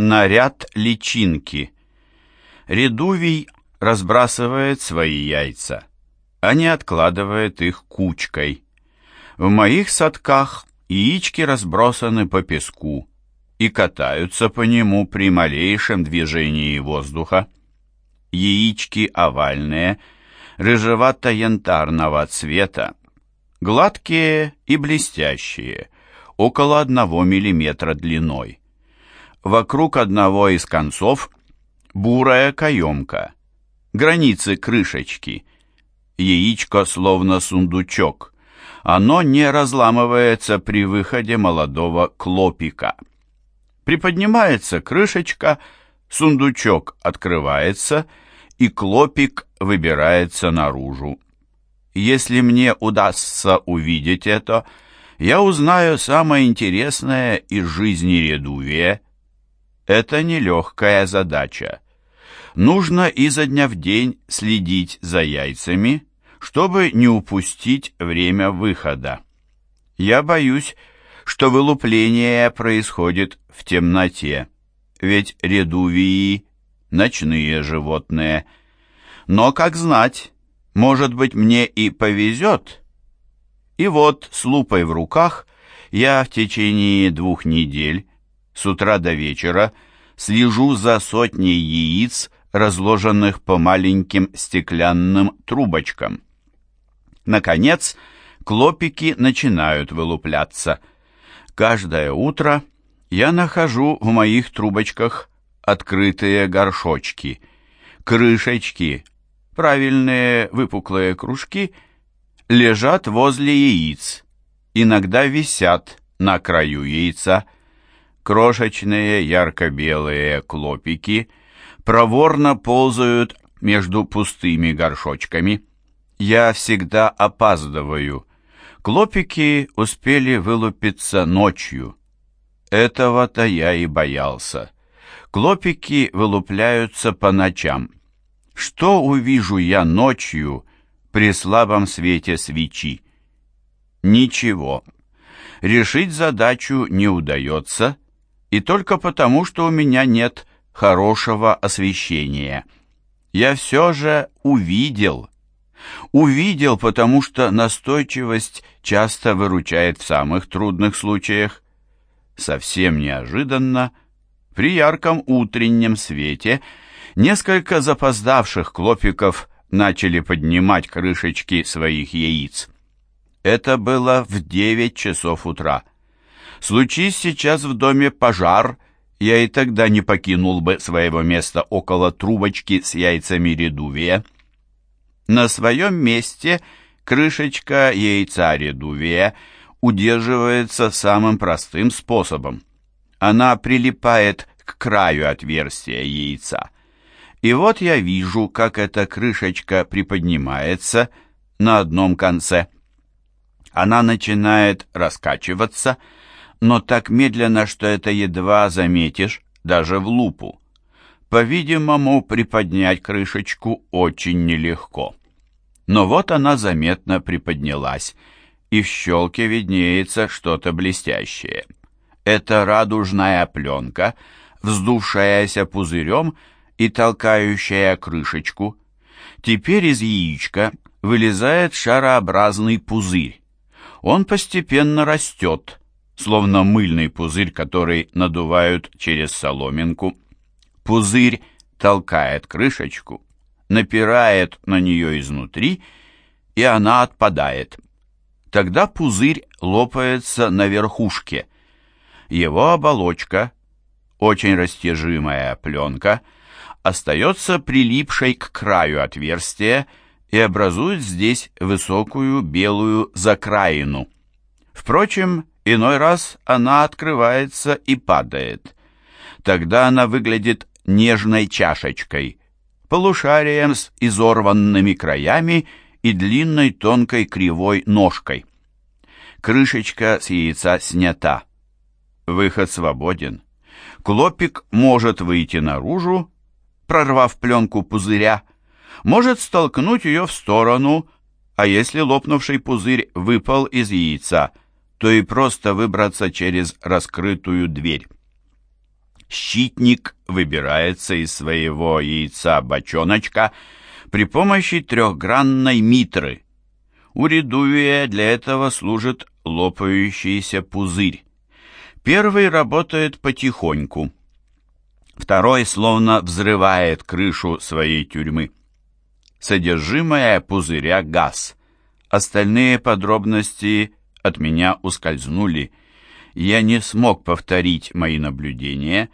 Наряд личинки. Редувий разбрасывает свои яйца, а не откладывает их кучкой. В моих садках яички разбросаны по песку и катаются по нему при малейшем движении воздуха. Яички овальные, рыжевато-янтарного цвета, гладкие и блестящие, около одного миллиметра длиной. Вокруг одного из концов бурая каемка, границы крышечки, яичко словно сундучок. Оно не разламывается при выходе молодого клопика. Приподнимается крышечка, сундучок открывается, и клопик выбирается наружу. Если мне удастся увидеть это, я узнаю самое интересное из жизни Редувия – это нелегкая задача. Нужно изо дня в день следить за яйцами, чтобы не упустить время выхода. Я боюсь, что вылупление происходит в темноте, ведь редувии – ночные животные. Но, как знать, может быть, мне и повезет. И вот, с лупой в руках, я в течение двух недель с утра до вечера слежу за сотней яиц, разложенных по маленьким стеклянным трубочкам. Наконец, клопики начинают вылупляться. Каждое утро я нахожу в моих трубочках открытые горшочки, крышечки, правильные выпуклые кружки лежат возле яиц, иногда висят на краю яйца, Крошечные ярко-белые клопики проворно ползают между пустыми горшочками. Я всегда опаздываю. Клопики успели вылупиться ночью. Этого-то я и боялся. Клопики вылупляются по ночам. Что увижу я ночью при слабом свете свечи? Ничего. Решить задачу не удается — и только потому, что у меня нет хорошего освещения. Я все же увидел. Увидел, потому что настойчивость часто выручает в самых трудных случаях. Совсем неожиданно, при ярком утреннем свете, несколько запоздавших клопиков начали поднимать крышечки своих яиц. Это было в девять часов утра. Случись сейчас в доме пожар, я и тогда не покинул бы своего места около трубочки с яйцами редувия. На своем месте крышечка яйца редувия удерживается самым простым способом. Она прилипает к краю отверстия яйца. И вот я вижу, как эта крышечка приподнимается на одном конце. Она начинает раскачиваться, но так медленно, что это едва заметишь, даже в лупу. По-видимому, приподнять крышечку очень нелегко. Но вот она заметно приподнялась, и в щелке виднеется что-то блестящее. Это радужная пленка, вздувшаяся пузырем и толкающая крышечку. Теперь из яичка вылезает шарообразный пузырь. Он постепенно растет, словно мыльный пузырь, который надувают через соломинку. Пузырь толкает крышечку, напирает на нее изнутри, и она отпадает. Тогда пузырь лопается на верхушке. Его оболочка, очень растяжимая пленка, остается прилипшей к краю отверстия и образует здесь высокую белую закраину. Впрочем, Иной раз она открывается и падает. Тогда она выглядит нежной чашечкой, полушарием с изорванными краями и длинной тонкой кривой ножкой. Крышечка с яйца снята. Выход свободен. Клопик может выйти наружу, прорвав пленку пузыря, может столкнуть ее в сторону, а если лопнувший пузырь выпал из яйца – то и просто выбраться через раскрытую дверь. щитник выбирается из своего яйца-бочоночка при помощи трехгранной митры. У редувия для этого служит лопающийся пузырь. Первый работает потихоньку, второй словно взрывает крышу своей тюрьмы. Содержимое пузыря газ. Остальные подробности от меня ускользнули. Я не смог повторить мои наблюдения,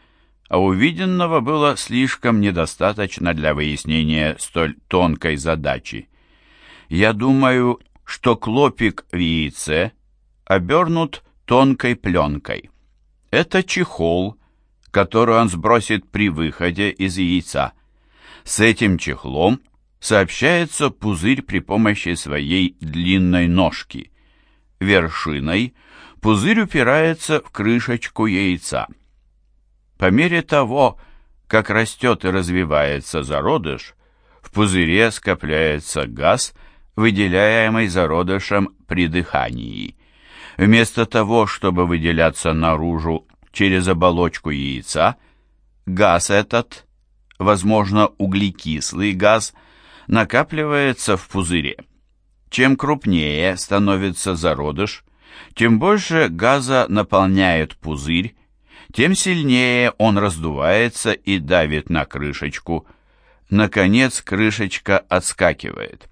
а увиденного было слишком недостаточно для выяснения столь тонкой задачи. Я думаю, что клопик в яйце обернут тонкой пленкой. Это чехол, который он сбросит при выходе из яйца. С этим чехлом сообщается пузырь при помощи своей длинной ножки. Вершиной пузырь упирается в крышечку яйца. По мере того, как растет и развивается зародыш, в пузыре скопляется газ, выделяемый зародышем при дыхании. Вместо того, чтобы выделяться наружу через оболочку яйца, газ этот, возможно, углекислый газ, накапливается в пузыре. Чем крупнее становится зародыш, тем больше газа наполняет пузырь, тем сильнее он раздувается и давит на крышечку. Наконец крышечка отскакивает.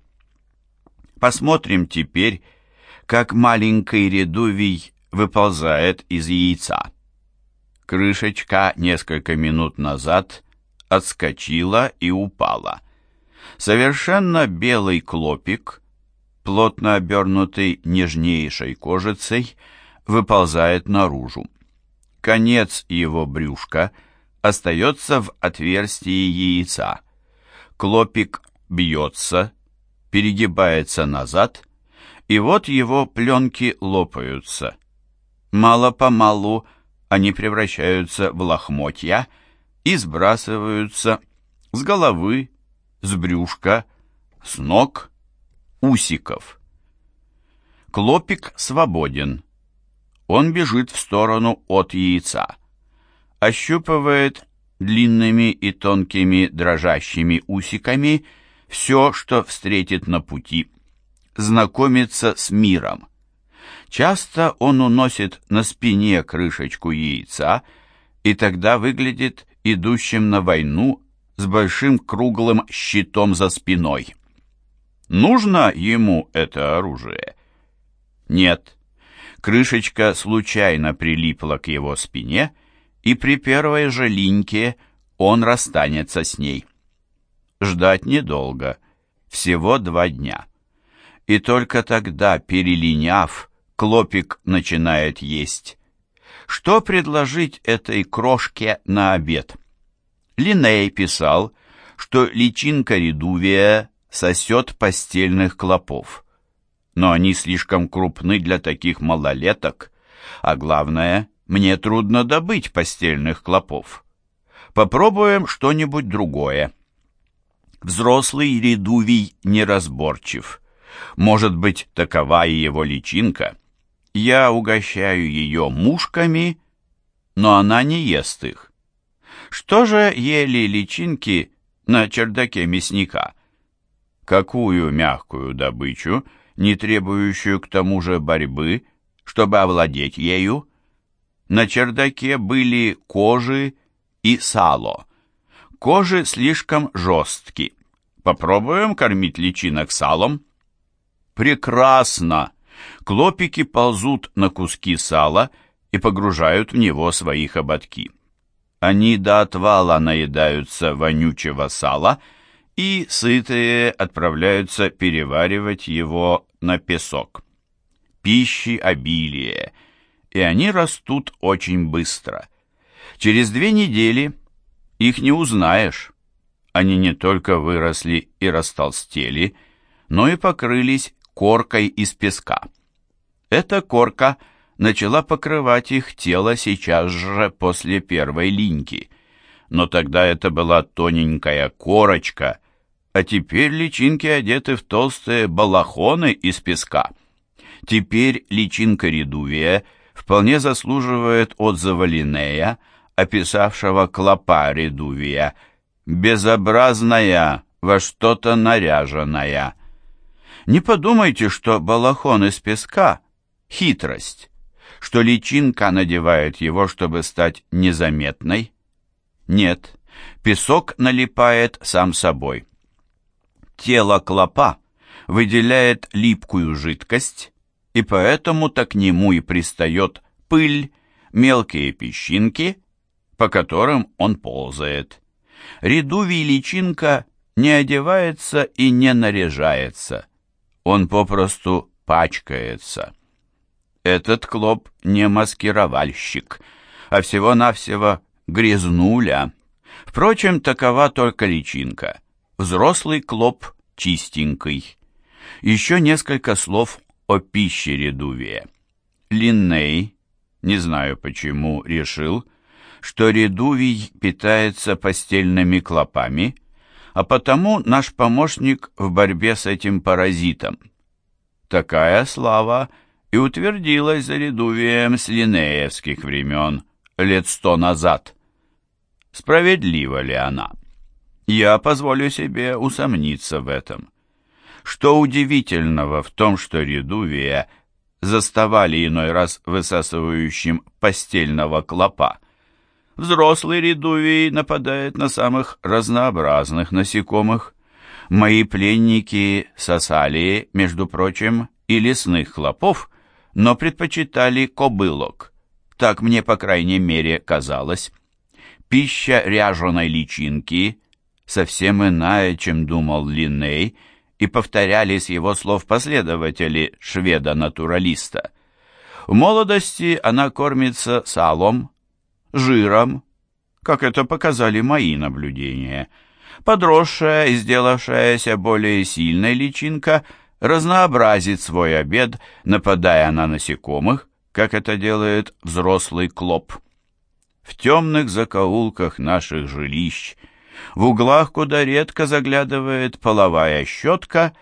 Посмотрим теперь, как маленький редувий выползает из яйца. Крышечка несколько минут назад отскочила и упала. Совершенно белый клопик, плотно обернутый нежнейшей кожицей, выползает наружу. Конец его брюшка остается в отверстии яйца. Клопик бьется, перегибается назад, и вот его пленки лопаются. Мало-помалу они превращаются в лохмотья и сбрасываются с головы, с брюшка, с ног, усиков. Клопик свободен. Он бежит в сторону от яйца. Ощупывает длинными и тонкими дрожащими усиками все, что встретит на пути. Знакомится с миром. Часто он уносит на спине крышечку яйца, и тогда выглядит идущим на войну с большим круглым щитом за спиной. Нужно ему это оружие? Нет. Крышечка случайно прилипла к его спине, и при первой же линьке он расстанется с ней. Ждать недолго, всего два дня. И только тогда, перелиняв, Клопик начинает есть. Что предложить этой крошке на обед? Линей писал, что личинка редувия сосет постельных клопов. Но они слишком крупны для таких малолеток, а главное, мне трудно добыть постельных клопов. Попробуем что-нибудь другое. Взрослый редувий неразборчив. Может быть, такова и его личинка. Я угощаю ее мушками, но она не ест их. Что же ели личинки на чердаке мясника? Какую мягкую добычу, не требующую к тому же борьбы, чтобы овладеть ею? На чердаке были кожи и сало. Кожи слишком жесткие. Попробуем кормить личинок салом? Прекрасно! Клопики ползут на куски сала и погружают в него свои хоботки. Они до отвала наедаются вонючего сала и, сытые, отправляются переваривать его на песок. Пищи обилие, и они растут очень быстро. Через две недели их не узнаешь. Они не только выросли и растолстели, но и покрылись коркой из песка. Эта корка – начала покрывать их тело сейчас же после первой линьки. Но тогда это была тоненькая корочка, а теперь личинки одеты в толстые балахоны из песка. Теперь личинка редувия вполне заслуживает отзыва Линнея описавшего клопа редувия, безобразная, во что-то наряженная. Не подумайте, что балахон из песка — хитрость, что личинка надевает его, чтобы стать незаметной. Нет, песок налипает сам собой. Тело клопа выделяет липкую жидкость, и поэтому-то к нему и пристает пыль, мелкие песчинки, по которым он ползает. Редувий личинка не одевается и не наряжается. Он попросту пачкается. Этот клоп не маскировальщик, а всего-навсего грязнуля. Впрочем, такова только личинка. Взрослый клоп чистенький. Еще несколько слов о пище редувия. Линней, не знаю почему, решил, что редувий питается постельными клопами, а потому наш помощник в борьбе с этим паразитом. Такая слава и утвердилась за редувием с линеевских времен, лет сто назад. Справедлива ли она? Я позволю себе усомниться в этом. Что удивительного в том, что редувия заставали иной раз высасывающим постельного клопа, Взрослый редувий нападает на самых разнообразных насекомых. Мои пленники сосали, между прочим, и лесных хлопов, но предпочитали кобылок. Так мне, по крайней мере, казалось. Пища ряженой личинки совсем иная, чем думал Линней, и повторяли с его слов последователи шведа-натуралиста. В молодости она кормится салом, жиром, как это показали мои наблюдения. Подросшая и сделавшаяся более сильной личинка разнообразит свой обед, нападая на насекомых, как это делает взрослый клоп. В темных закоулках наших жилищ, в углах, куда редко заглядывает половая щетка,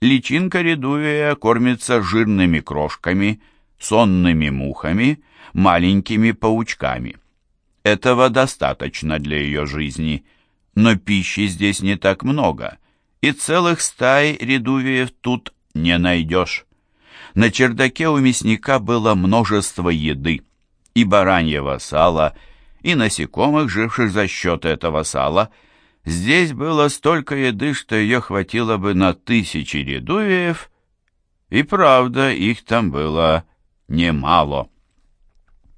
личинка редувия кормится жирными крошками, сонными мухами, маленькими паучками. Этого достаточно для ее жизни, но пищи здесь не так много, и целых стай редувиев тут не найдешь. На чердаке у мясника было множество еды, и бараньего сала, и насекомых, живших за счет этого сала. Здесь было столько еды, что ее хватило бы на тысячи редувиев, и правда, их там было немало.